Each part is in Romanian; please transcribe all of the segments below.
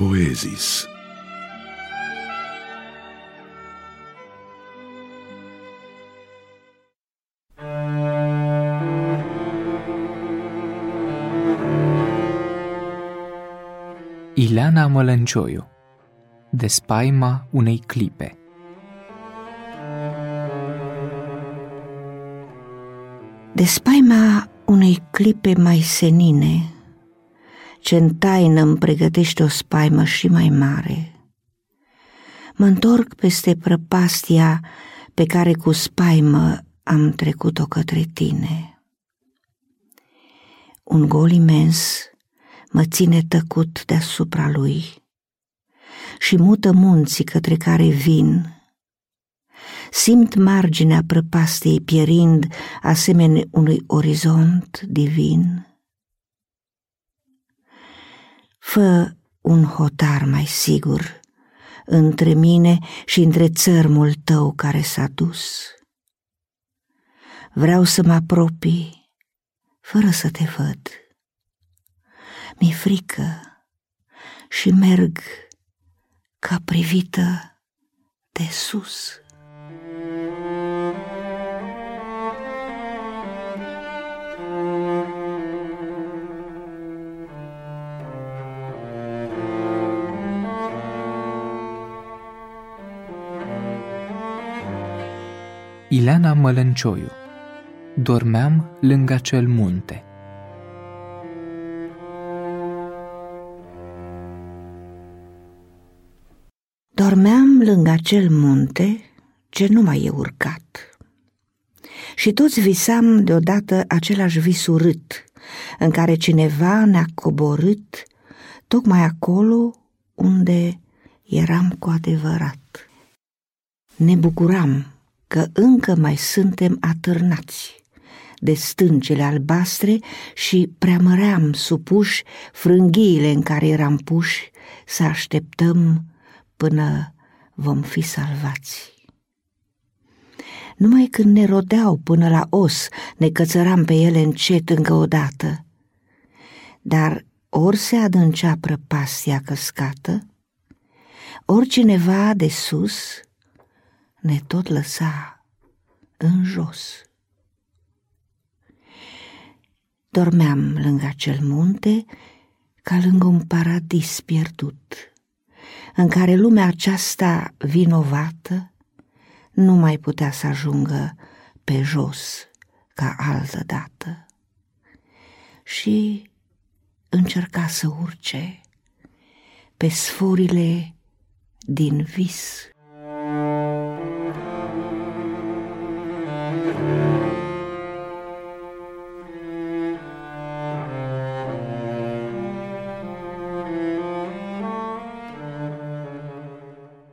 Poezis. Ileana Mălăncioiu De spaima unei clipe De spaima unei clipe mai senine, ce în taină îmi pregătește o spaimă și mai mare. Mă întorc peste prăpastia pe care cu spaimă am trecut-o către tine. Un gol imens mă ține tăcut deasupra lui și mută munții către care vin. Simt marginea prăpastiei pierind asemenea unui orizont divin. Fă un hotar mai sigur între mine și între țărmul tău care s-a dus. Vreau să mă apropii fără să te văd. Mi-e frică și merg ca privită de sus. Ileana Mălăncioiu Dormeam lângă acel munte Dormeam lângă acel munte ce nu mai e urcat. Și toți visam deodată același vis urât, în care cineva ne-a coborât tocmai acolo unde eram cu adevărat. Ne bucuram că încă mai suntem atârnați de stâncele albastre și preamăream supuși frânghiile în care eram puși să așteptăm până vom fi salvați. Numai când ne rodeau până la os, ne cățăram pe ele încet încă o dată. Dar ori se adâncea prăpastia căscată, ori cineva de sus ne tot lăsa în jos. Dormeam lângă acel munte ca lângă un paradis pierdut, în care lumea aceasta vinovată nu mai putea să ajungă pe jos ca altă dată. Și încerca să urce pe sforile din vis.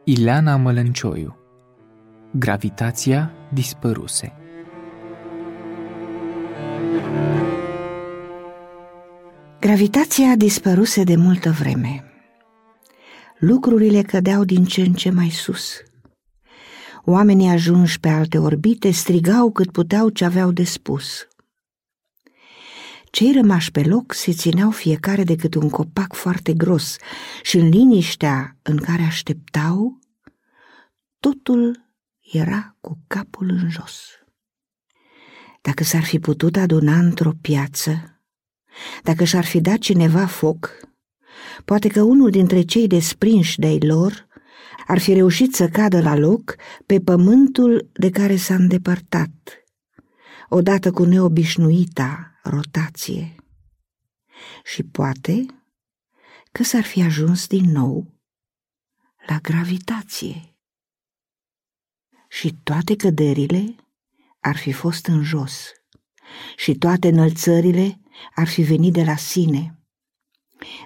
Ileana Mălăncioiu Gravitația dispăruse Gravitația dispăruse de multă vreme. Lucrurile cădeau din ce în ce mai sus. Oamenii ajunși pe alte orbite strigau cât puteau ce aveau de spus. Cei rămași pe loc se țineau fiecare de câte un copac foarte gros și în liniștea în care așteptau, totul era cu capul în jos. Dacă s-ar fi putut aduna într-o piață, dacă și-ar fi dat cineva foc, poate că unul dintre cei desprinși de-ai lor ar fi reușit să cadă la loc pe pământul de care s-a îndepărtat, odată cu neobișnuita rotație. Și poate că s-ar fi ajuns din nou la gravitație. Și toate căderile ar fi fost în jos și toate înălțările ar fi venit de la sine,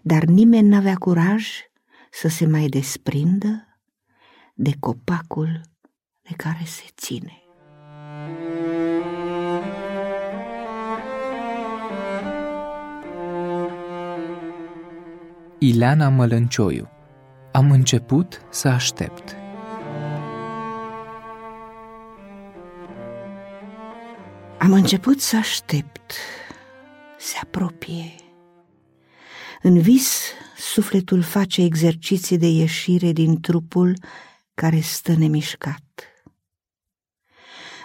dar nimeni n-avea curaj să se mai desprindă de copacul de care se ține. Ileana Mălăncioiu Am început să aștept Am început să aștept, se apropie. În vis, sufletul face exerciții de ieșire din trupul care stă nemișcat.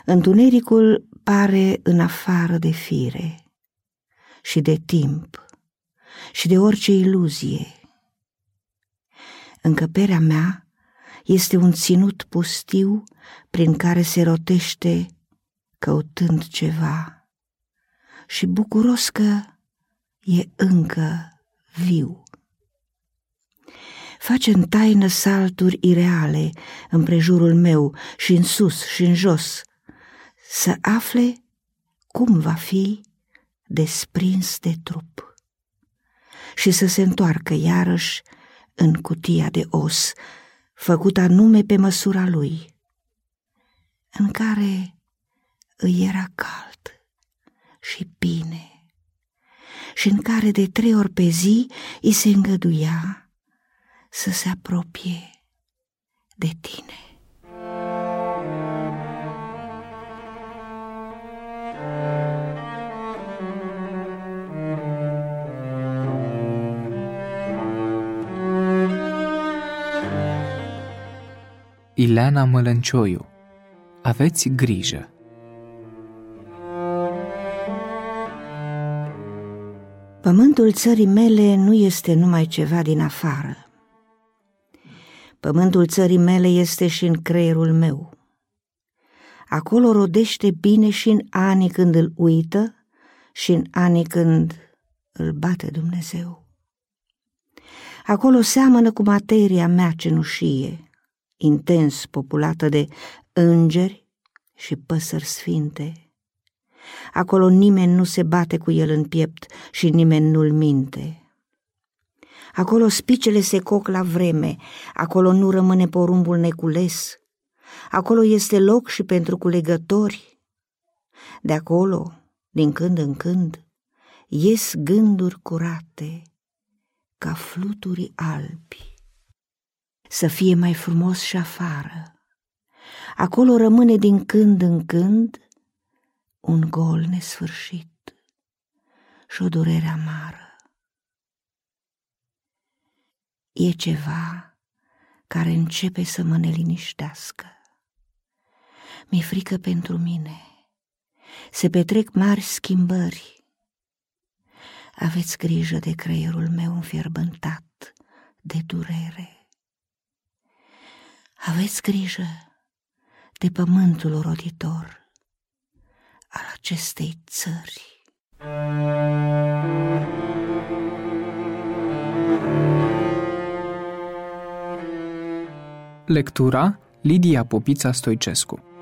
Întunericul pare în afară de fire și de timp și de orice iluzie. Încăperea mea este un ținut pustiu prin care se rotește căutând ceva și bucuros că e încă viu. Face în taină salturi ireale împrejurul meu și în sus și în jos, să afle cum va fi desprins de trup și să se întoarcă iarăși în cutia de os, făcută anume pe măsura lui, în care îi era cald și bine și în care de trei ori pe zi îi se îngăduia să se apropie de tine. Ileana Mălăncioiu Aveți grijă! Pământul țării mele nu este numai ceva din afară. Pământul țării mele este și în creierul meu. Acolo rodește bine și în anii când îl uită și în anii când îl bate Dumnezeu. Acolo seamănă cu materia mea cenușie, intens populată de îngeri și păsări sfinte Acolo nimeni nu se bate cu el în piept și nimeni nu-l minte. Acolo spicele se coc la vreme, acolo nu rămâne porumbul necules, acolo este loc și pentru culegători. De acolo, din când în când, ies gânduri curate, ca fluturi albi. Să fie mai frumos și afară. Acolo rămâne din când în când un gol nesfârșit și o durere amară. E ceva care începe să mă neliniștească. Mi-e frică pentru mine. Se petrec mari schimbări. Aveți grijă de creierul meu înfierbântat de durere. Aveți grijă de pământul roditor al acestei țări. Lectura Lidia Popița Stoicescu